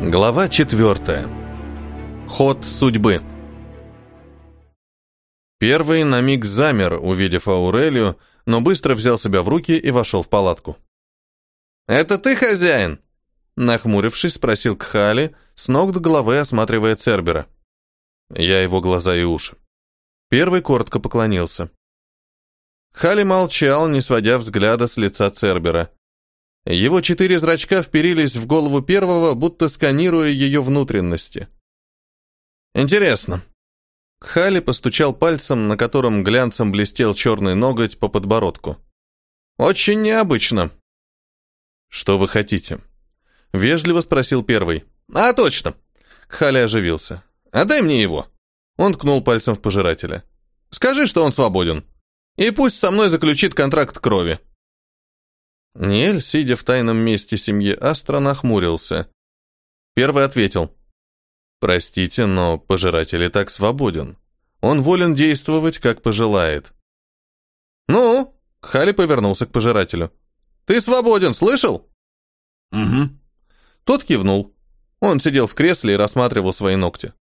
Глава четвертая. Ход судьбы. Первый на миг замер, увидев Аурелию, но быстро взял себя в руки и вошел в палатку. «Это ты хозяин?» Нахмурившись, спросил Кхали, с ног до головы осматривая Цербера. Я его глаза и уши. Первый коротко поклонился. Хали молчал, не сводя взгляда с лица Цербера. Его четыре зрачка вперились в голову первого, будто сканируя ее внутренности. Интересно. Хали постучал пальцем, на котором глянцем блестел черный ноготь по подбородку. Очень необычно. Что вы хотите? Вежливо спросил первый. А, точно. Хали оживился. Отдай мне его. Он ткнул пальцем в пожирателя. Скажи, что он свободен. И пусть со мной заключит контракт крови. Ниэль, сидя в тайном месте семьи Астра, нахмурился. Первый ответил. «Простите, но пожиратель и так свободен. Он волен действовать, как пожелает». «Ну?» — Хали повернулся к пожирателю. «Ты свободен, слышал?» «Угу». Тот кивнул. Он сидел в кресле и рассматривал свои ногти.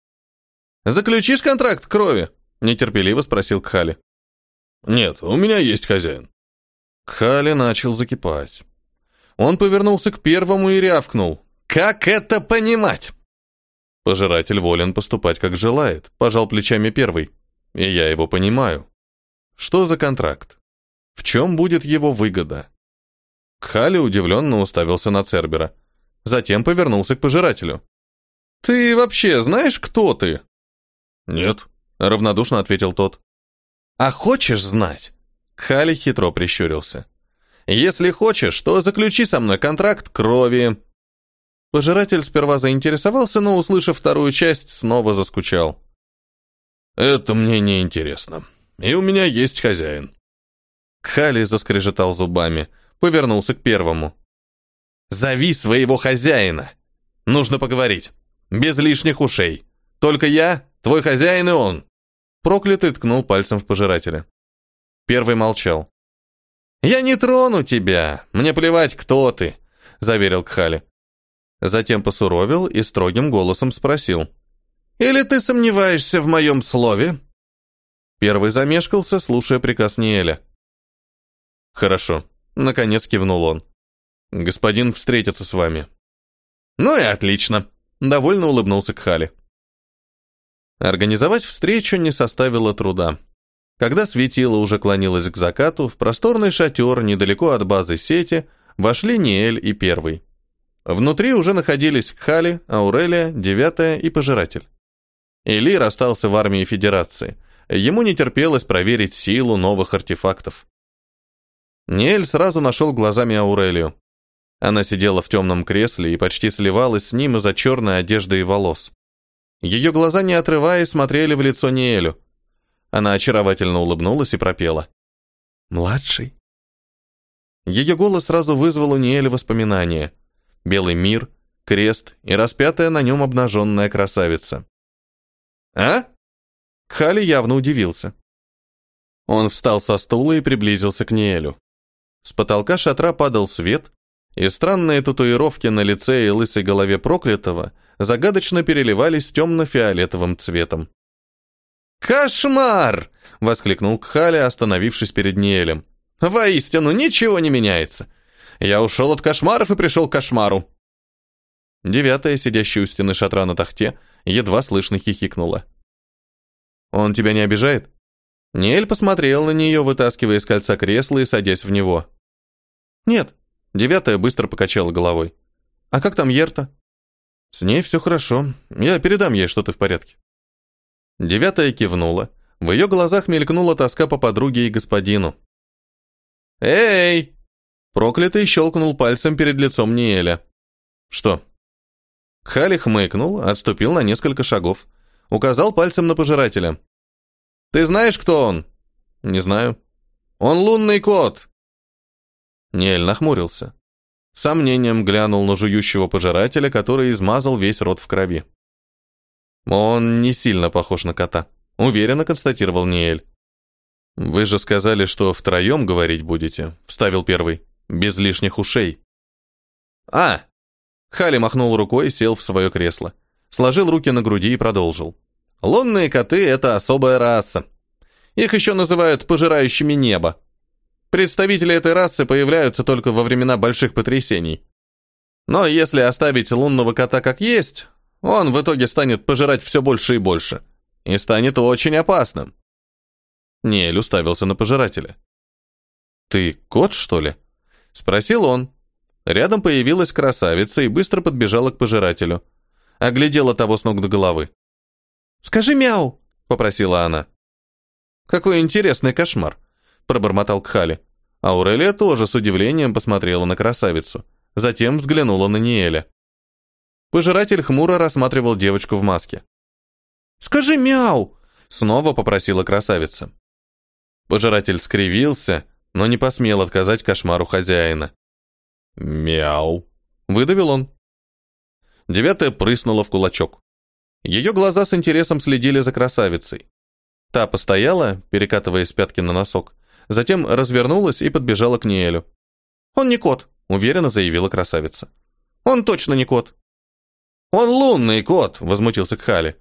«Заключишь контракт крови?» — нетерпеливо спросил Кхали. «Нет, у меня есть хозяин». Хали начал закипать. Он повернулся к первому и рявкнул. «Как это понимать?» Пожиратель волен поступать, как желает, пожал плечами первый. И я его понимаю. Что за контракт? В чем будет его выгода? Хали удивленно уставился на Цербера. Затем повернулся к пожирателю. «Ты вообще знаешь, кто ты?» «Нет», — равнодушно ответил тот. «А хочешь знать?» Хали хитро прищурился. «Если хочешь, то заключи со мной контракт крови». Пожиратель сперва заинтересовался, но, услышав вторую часть, снова заскучал. «Это мне не интересно. И у меня есть хозяин». Хали заскрежетал зубами, повернулся к первому. «Зови своего хозяина. Нужно поговорить. Без лишних ушей. Только я, твой хозяин и он». Проклятый ткнул пальцем в пожирателя. Первый молчал. «Я не трону тебя, мне плевать, кто ты», — заверил Кхали. Затем посуровил и строгим голосом спросил. «Или ты сомневаешься в моем слове?» Первый замешкался, слушая приказ Ниэля. «Хорошо», — наконец кивнул он. «Господин встретится с вами». «Ну и отлично», — довольно улыбнулся Кхали. Организовать встречу не составило труда. Когда светило уже клонилось к закату, в просторный шатер недалеко от базы сети вошли Ниэль и Первый. Внутри уже находились Хали, Аурелия, Девятая и Пожиратель. Элир остался в армии Федерации. Ему не терпелось проверить силу новых артефактов. Ниэль сразу нашел глазами Аурелию. Она сидела в темном кресле и почти сливалась с ним из-за черной одежды и волос. Ее глаза, не отрываясь, смотрели в лицо Ниэлю. Она очаровательно улыбнулась и пропела. «Младший». Ее голос сразу вызвал у Ниэля воспоминания. Белый мир, крест и распятая на нем обнаженная красавица. «А?» Хали явно удивился. Он встал со стула и приблизился к Ниэлю. С потолка шатра падал свет, и странные татуировки на лице и лысой голове проклятого загадочно переливались темно-фиолетовым цветом. «Кошмар!» — воскликнул Кхали, остановившись перед Ниэлем. «Воистину, ничего не меняется. Я ушел от кошмаров и пришел к кошмару». Девятая, сидящая у стены шатра на тахте, едва слышно хихикнула. «Он тебя не обижает?» Ниэль посмотрел на нее, вытаскивая из кольца кресло и садясь в него. «Нет». Девятая быстро покачала головой. «А как там Ерта?» «С ней все хорошо. Я передам ей, что ты в порядке». Девятая кивнула. В ее глазах мелькнула тоска по подруге и господину. «Эй!» Проклятый щелкнул пальцем перед лицом Ниэля. «Что?» Хали хмыкнул, отступил на несколько шагов. Указал пальцем на пожирателя. «Ты знаешь, кто он?» «Не знаю». «Он лунный кот!» Ниэль нахмурился. Сомнением глянул на жующего пожирателя, который измазал весь рот в крови. Он не сильно похож на кота, уверенно констатировал Ниэль. Вы же сказали, что втроем говорить будете, вставил первый, без лишних ушей. А! Хали махнул рукой и сел в свое кресло. Сложил руки на груди и продолжил. Лунные коты — это особая раса. Их еще называют пожирающими небо. Представители этой расы появляются только во времена больших потрясений. Но если оставить лунного кота как есть, он в итоге станет пожирать все больше и больше. И станет очень опасным. Ниэль уставился на пожирателя. «Ты кот, что ли?» — спросил он. Рядом появилась красавица и быстро подбежала к пожирателю. Оглядела того с ног до головы. «Скажи мяу!» — попросила она. «Какой интересный кошмар!» — пробормотал Кхали. Аурелия тоже с удивлением посмотрела на красавицу. Затем взглянула на Ниэля. Пожиратель хмуро рассматривал девочку в маске. «Скажи мяу!» — снова попросила красавица. Пожиратель скривился, но не посмел отказать кошмару хозяина. «Мяу!» — выдавил он. Девятая прыснула в кулачок. Ее глаза с интересом следили за красавицей. Та постояла, перекатывая с пятки на носок, затем развернулась и подбежала к Ниэлю. «Он не кот», — уверенно заявила красавица. «Он точно не кот». «Он лунный кот», — возмутился Кхали.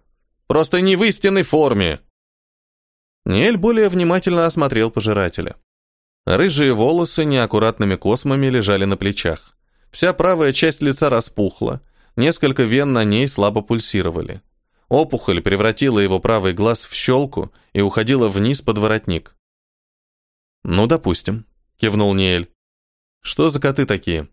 «Просто не в истинной форме». Ниэль более внимательно осмотрел пожирателя. Рыжие волосы неаккуратными космами лежали на плечах. Вся правая часть лица распухла, несколько вен на ней слабо пульсировали. Опухоль превратила его правый глаз в щелку и уходила вниз под воротник. «Ну, допустим», — кивнул Ниэль. «Что за коты такие?»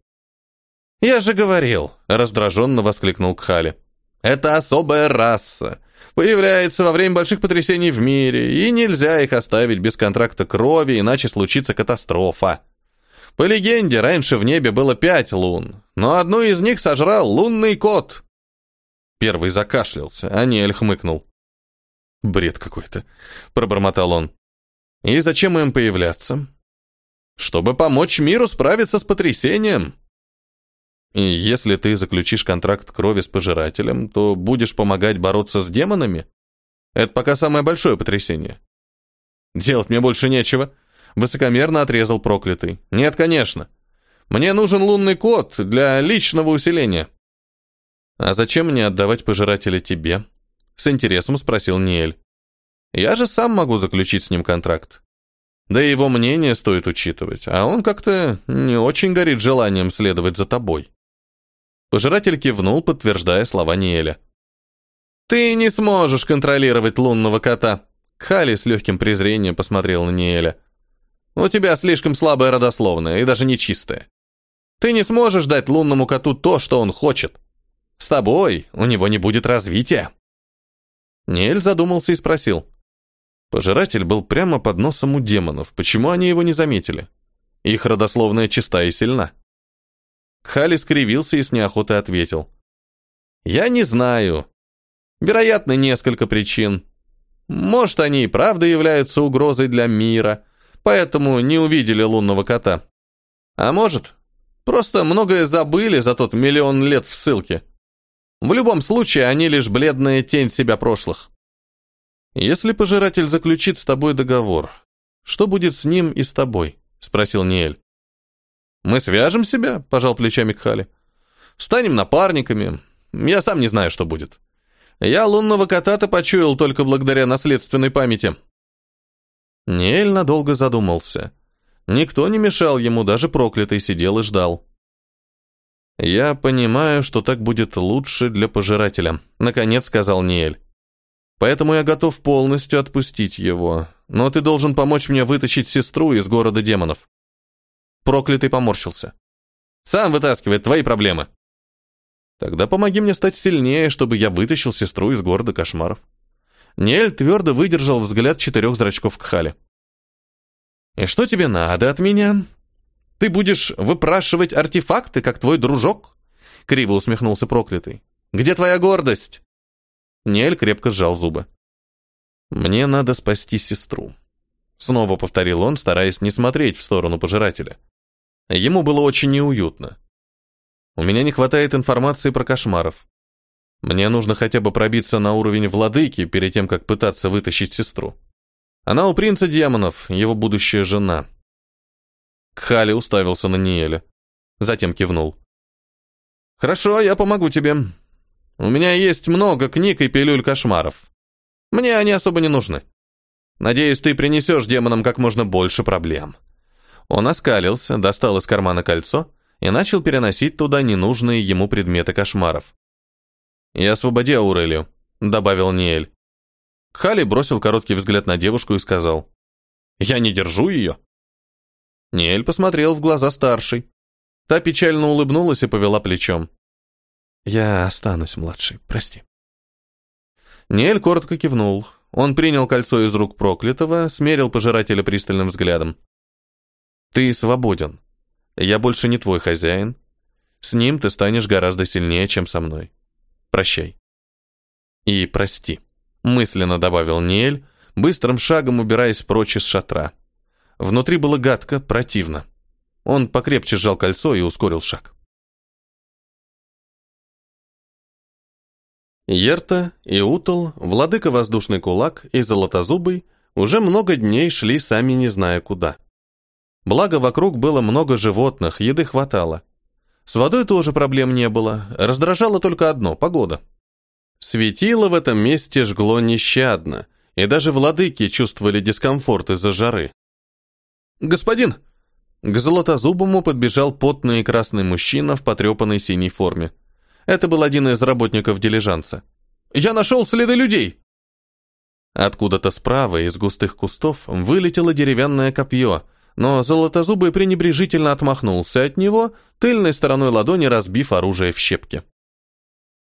«Я же говорил», — раздраженно воскликнул Кхали. «Это особая раса. Появляется во время больших потрясений в мире, и нельзя их оставить без контракта крови, иначе случится катастрофа. По легенде, раньше в небе было пять лун, но одну из них сожрал лунный кот. Первый закашлялся, а Ниэль хмыкнул. «Бред какой-то», — пробормотал он. «И зачем им появляться?» «Чтобы помочь миру справиться с потрясением». «И если ты заключишь контракт крови с пожирателем, то будешь помогать бороться с демонами? Это пока самое большое потрясение». «Делать мне больше нечего», — высокомерно отрезал проклятый. «Нет, конечно. Мне нужен лунный код для личного усиления». «А зачем мне отдавать пожирателя тебе?» С интересом спросил Ниэль. «Я же сам могу заключить с ним контракт. Да и его мнение стоит учитывать, а он как-то не очень горит желанием следовать за тобой». Пожиратель кивнул, подтверждая слова Ниэля. «Ты не сможешь контролировать лунного кота!» Хали с легким презрением посмотрел на Ниэля. «У тебя слишком слабая родословная и даже нечистая. Ты не сможешь дать лунному коту то, что он хочет. С тобой у него не будет развития. Нель задумался и спросил. Пожиратель был прямо под носом у демонов. Почему они его не заметили? Их родословная чиста и сильна. Хали скривился и с неохотой ответил. «Я не знаю. Вероятно, несколько причин. Может, они и правда являются угрозой для мира, поэтому не увидели лунного кота. А может, просто многое забыли за тот миллион лет в ссылке. В любом случае, они лишь бледная тень себя прошлых. Если пожиратель заключит с тобой договор, что будет с ним и с тобой? Спросил Ниэль. Мы свяжем себя, пожал плечами Кхали. Станем напарниками. Я сам не знаю, что будет. Я лунного кота-то почуял только благодаря наследственной памяти. Ниэль надолго задумался. Никто не мешал ему, даже проклятый сидел и ждал. «Я понимаю, что так будет лучше для пожирателя», — наконец сказал Ниэль. «Поэтому я готов полностью отпустить его, но ты должен помочь мне вытащить сестру из города демонов». Проклятый поморщился. «Сам вытаскивай твои проблемы». «Тогда помоги мне стать сильнее, чтобы я вытащил сестру из города кошмаров». Ниэль твердо выдержал взгляд четырех зрачков Кхали. «И что тебе надо от меня?» Ты будешь выпрашивать артефакты, как твой дружок?» Криво усмехнулся проклятый. «Где твоя гордость?» Нель крепко сжал зубы. «Мне надо спасти сестру», — снова повторил он, стараясь не смотреть в сторону пожирателя. Ему было очень неуютно. «У меня не хватает информации про кошмаров. Мне нужно хотя бы пробиться на уровень владыки перед тем, как пытаться вытащить сестру. Она у принца демонов, его будущая жена. Кхали уставился на Ниэля. Затем кивнул. Хорошо, я помогу тебе. У меня есть много книг и пилюль кошмаров. Мне они особо не нужны. Надеюсь, ты принесешь демонам как можно больше проблем. Он оскалился, достал из кармана кольцо и начал переносить туда ненужные ему предметы кошмаров. «И освободи Аурелию», — добавил Ниэль. Хали бросил короткий взгляд на девушку и сказал. «Я не держу ее». Ниэль посмотрел в глаза старшей. Та печально улыбнулась и повела плечом. «Я останусь, младший, прости». Ниэль коротко кивнул. Он принял кольцо из рук проклятого, смерил пожирателя пристальным взглядом. «Ты свободен. Я больше не твой хозяин. С ним ты станешь гораздо сильнее, чем со мной. Прощай». «И прости», — мысленно добавил Ниэль, быстрым шагом убираясь прочь из шатра. Внутри было гадко, противно. Он покрепче сжал кольцо и ускорил шаг. Ерта, Иутал, Владыка Воздушный Кулак и Золотозубый уже много дней шли сами не зная куда. Благо, вокруг было много животных, еды хватало. С водой тоже проблем не было, раздражало только одно – погода. Светило в этом месте жгло нещадно, и даже владыки чувствовали дискомфорт из-за жары. «Господин!» К Золотозубому подбежал потный и красный мужчина в потрепанной синей форме. Это был один из работников дилижанса. «Я нашел следы людей!» Откуда-то справа из густых кустов вылетело деревянное копье, но Золотозубый пренебрежительно отмахнулся от него, тыльной стороной ладони разбив оружие в щепки.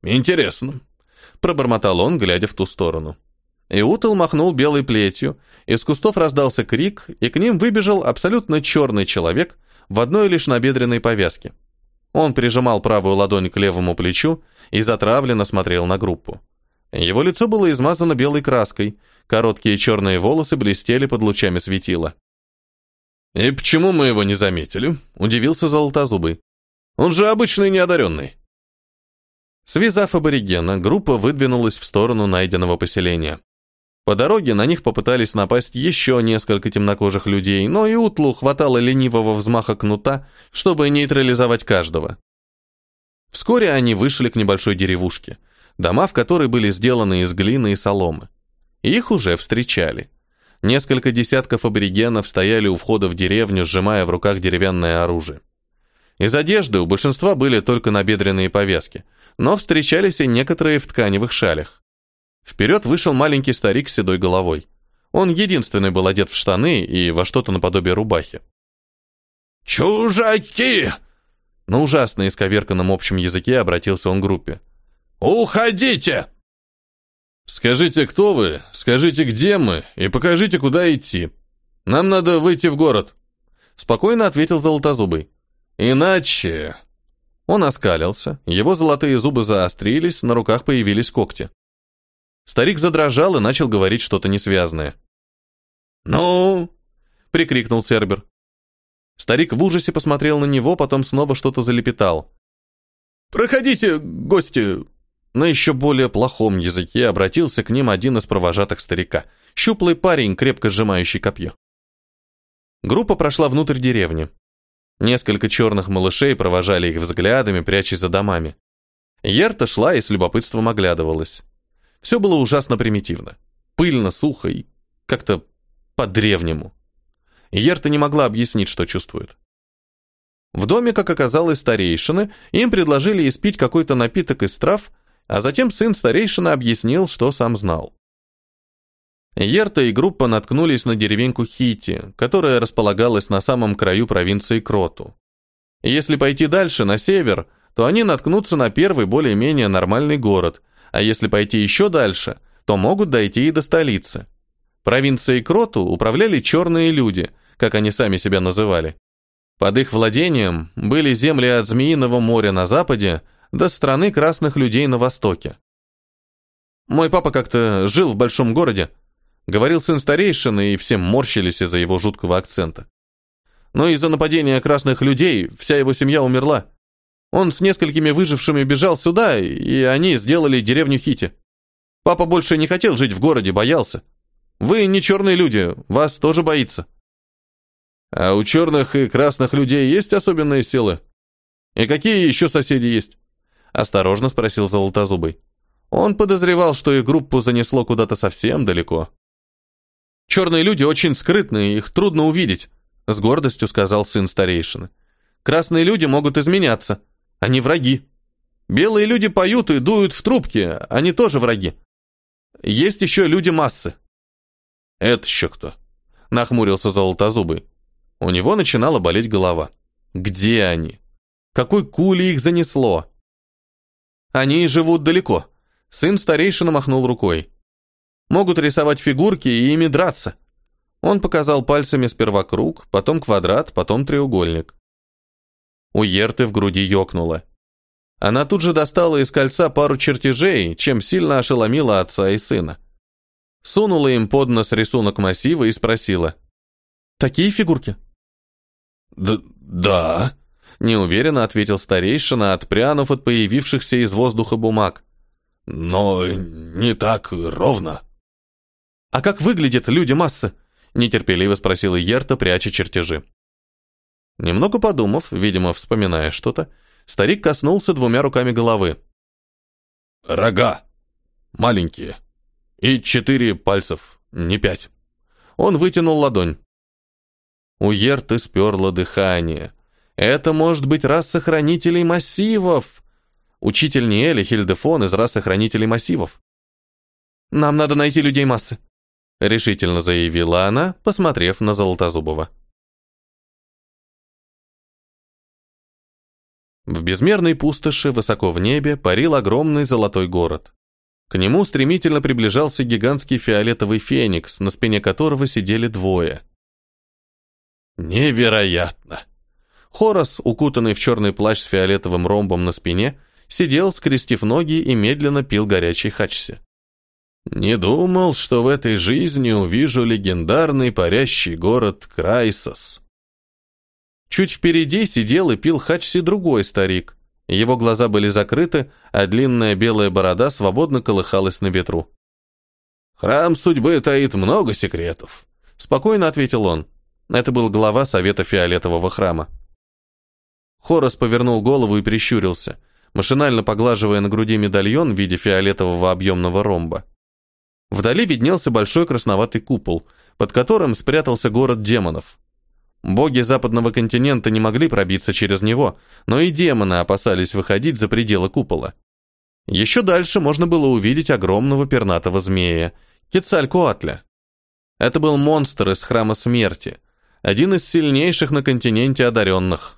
«Интересно», — пробормотал он, глядя в ту сторону. Иутал махнул белой плетью, из кустов раздался крик, и к ним выбежал абсолютно черный человек в одной лишь набедренной повязке. Он прижимал правую ладонь к левому плечу и затравленно смотрел на группу. Его лицо было измазано белой краской, короткие черные волосы блестели под лучами светила. «И почему мы его не заметили?» – удивился Золотозубый. «Он же обычный неодаренный». Связав аборигена, группа выдвинулась в сторону найденного поселения. По дороге на них попытались напасть еще несколько темнокожих людей, но и Утлу хватало ленивого взмаха кнута, чтобы нейтрализовать каждого. Вскоре они вышли к небольшой деревушке, дома в которой были сделаны из глины и соломы. Их уже встречали. Несколько десятков аборигенов стояли у входа в деревню, сжимая в руках деревянное оружие. Из одежды у большинства были только набедренные повязки, но встречались и некоторые в тканевых шалях. Вперед вышел маленький старик с седой головой. Он единственный был одет в штаны и во что-то наподобие рубахи. «Чужаки!» На ужасно исковерканном общем языке обратился он к группе. «Уходите!» «Скажите, кто вы, скажите, где мы, и покажите, куда идти. Нам надо выйти в город», — спокойно ответил Золотозубый. «Иначе...» Он оскалился, его золотые зубы заострились, на руках появились когти. Старик задрожал и начал говорить что-то несвязное. «Ну?» — прикрикнул Цербер. Старик в ужасе посмотрел на него, потом снова что-то залепетал. «Проходите, гости!» На еще более плохом языке обратился к ним один из провожатых старика, щуплый парень, крепко сжимающий копье. Группа прошла внутрь деревни. Несколько черных малышей провожали их взглядами, прячась за домами. Ерта шла и с любопытством оглядывалась. Все было ужасно примитивно. Пыльно, сухо и как-то по-древнему. Ерта не могла объяснить, что чувствует. В доме, как оказалось, старейшины, им предложили испить какой-то напиток из трав, а затем сын старейшины объяснил, что сам знал. Ерта и группа наткнулись на деревеньку Хити, которая располагалась на самом краю провинции Кроту. Если пойти дальше, на север, то они наткнутся на первый более-менее нормальный город, а если пойти еще дальше, то могут дойти и до столицы. Провинцией Кроту управляли черные люди, как они сами себя называли. Под их владением были земли от Змеиного моря на западе до страны красных людей на востоке. Мой папа как-то жил в большом городе, говорил сын старейшины, и все морщились из-за его жуткого акцента. Но из-за нападения красных людей вся его семья умерла. Он с несколькими выжившими бежал сюда, и они сделали деревню Хити. Папа больше не хотел жить в городе, боялся. Вы не черные люди, вас тоже боится. А у черных и красных людей есть особенные силы? И какие еще соседи есть? — осторожно спросил Золотозубый. Он подозревал, что их группу занесло куда-то совсем далеко. «Черные люди очень скрытные, их трудно увидеть», — с гордостью сказал сын старейшины. «Красные люди могут изменяться. Они враги. Белые люди поют и дуют в трубки, они тоже враги. Есть еще люди массы». «Это еще кто?» — нахмурился Золотозубый. У него начинала болеть голова. «Где они? Какой кули их занесло?» «Они живут далеко», Сын старейшина махнул рукой. Могут рисовать фигурки и ими драться. Он показал пальцами сперва круг, потом квадрат, потом треугольник. У Ерты в груди ёкнуло. Она тут же достала из кольца пару чертежей, чем сильно ошеломила отца и сына. Сунула им под нос рисунок массива и спросила. «Такие фигурки?» «Да, да», — неуверенно ответил старейшина, отпрянув от появившихся из воздуха бумаг но не так ровно. А как выглядят люди массы? нетерпеливо спросила Ерта, пряча чертежи. Немного подумав, видимо, вспоминая что-то, старик коснулся двумя руками головы. Рога. Маленькие. И четыре пальцев, не пять. Он вытянул ладонь. У Ерты сперло дыхание. Это может быть раса хранителей массивов. Учитель Ниэль и Хильдефон из расы хранителей массивов. «Нам надо найти людей массы», — решительно заявила она, посмотрев на Золотозубова. В безмерной пустоши, высоко в небе, парил огромный золотой город. К нему стремительно приближался гигантский фиолетовый феникс, на спине которого сидели двое. «Невероятно!» Хорос, укутанный в черный плащ с фиолетовым ромбом на спине, сидел, скрестив ноги и медленно пил горячий хачси. Не думал, что в этой жизни увижу легендарный парящий город Крайсос. Чуть впереди сидел и пил хачси другой старик. Его глаза были закрыты, а длинная белая борода свободно колыхалась на ветру. «Храм судьбы таит много секретов», — спокойно ответил он. Это был глава Совета Фиолетового храма. Хорос повернул голову и прищурился машинально поглаживая на груди медальон в виде фиолетового объемного ромба. Вдали виднелся большой красноватый купол, под которым спрятался город демонов. Боги западного континента не могли пробиться через него, но и демоны опасались выходить за пределы купола. Еще дальше можно было увидеть огромного пернатого змея, Кецалькоатля. Это был монстр из Храма Смерти, один из сильнейших на континенте одаренных.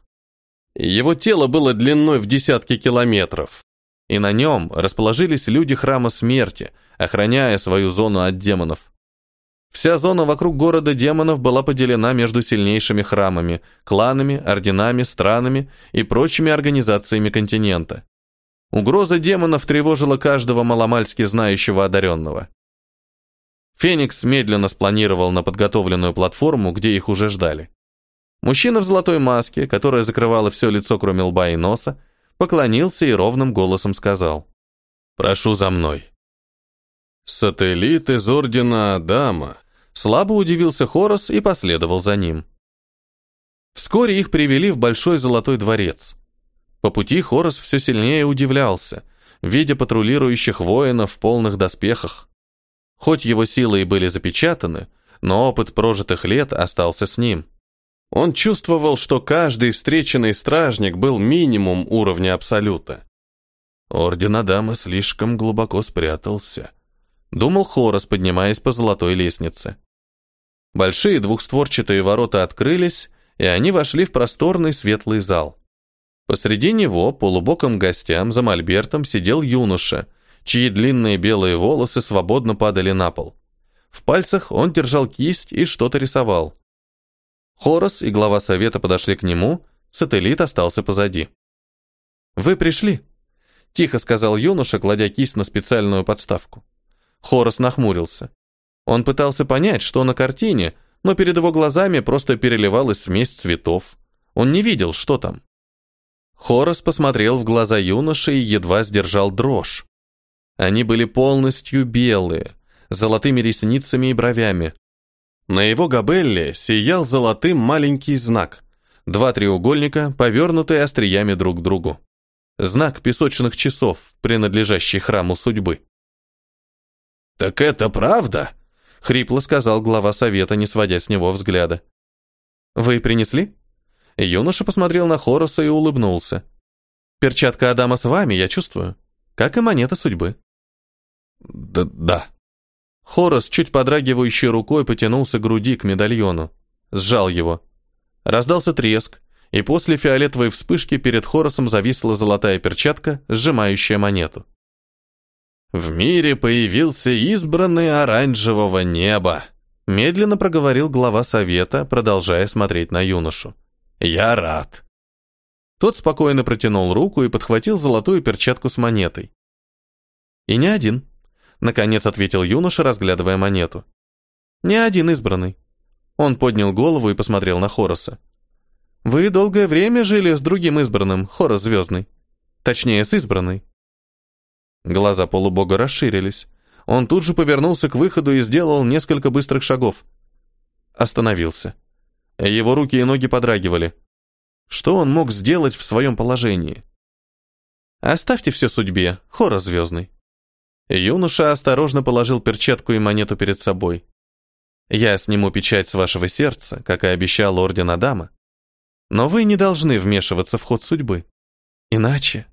Его тело было длиной в десятки километров, и на нем расположились люди Храма Смерти, охраняя свою зону от демонов. Вся зона вокруг города демонов была поделена между сильнейшими храмами, кланами, орденами, странами и прочими организациями континента. Угроза демонов тревожила каждого маломальски знающего одаренного. Феникс медленно спланировал на подготовленную платформу, где их уже ждали. Мужчина в золотой маске, которая закрывала все лицо, кроме лба и носа, поклонился и ровным голосом сказал «Прошу за мной». «Сателлит из Ордена Адама», слабо удивился Хорос и последовал за ним. Вскоре их привели в большой золотой дворец. По пути Хорос все сильнее удивлялся, видя патрулирующих воинов в полных доспехах. Хоть его силы и были запечатаны, но опыт прожитых лет остался с ним. Он чувствовал, что каждый встреченный стражник был минимум уровня абсолюта. Орден Адама слишком глубоко спрятался. Думал Хорос, поднимаясь по золотой лестнице. Большие двухстворчатые ворота открылись, и они вошли в просторный светлый зал. Посреди него, полубоком гостям, за мольбертом сидел юноша, чьи длинные белые волосы свободно падали на пол. В пальцах он держал кисть и что-то рисовал. Хорос и глава совета подошли к нему, сателлит остался позади. «Вы пришли?» – тихо сказал юноша, кладя кисть на специальную подставку. Хорос нахмурился. Он пытался понять, что на картине, но перед его глазами просто переливалась смесь цветов. Он не видел, что там. Хорос посмотрел в глаза юноши и едва сдержал дрожь. Они были полностью белые, с золотыми ресницами и бровями, на его габелле сиял золотым маленький знак. Два треугольника, повернутые остриями друг к другу. Знак песочных часов, принадлежащий храму судьбы. «Так это правда?» — хрипло сказал глава совета, не сводя с него взгляда. «Вы принесли?» Юноша посмотрел на Хороса и улыбнулся. «Перчатка Адама с вами, я чувствую, как и монета судьбы». «Да, да». Хорос, чуть подрагивающей рукой, потянулся к груди к медальону. Сжал его. Раздался треск, и после фиолетовой вспышки перед Хоросом зависла золотая перчатка, сжимающая монету. «В мире появился избранный оранжевого неба», медленно проговорил глава совета, продолжая смотреть на юношу. «Я рад». Тот спокойно протянул руку и подхватил золотую перчатку с монетой. «И не один», — наконец ответил юноша, разглядывая монету. «Не один избранный». Он поднял голову и посмотрел на Хороса. Вы долгое время жили с другим избранным, Хорос Звездный. Точнее, с избранной. Глаза полубога расширились. Он тут же повернулся к выходу и сделал несколько быстрых шагов. Остановился. Его руки и ноги подрагивали. Что он мог сделать в своем положении? Оставьте все судьбе, Хорос Звездный. Юноша осторожно положил перчатку и монету перед собой. Я сниму печать с вашего сердца, как и обещал Орден Адама. Но вы не должны вмешиваться в ход судьбы. Иначе...»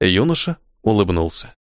Юноша улыбнулся.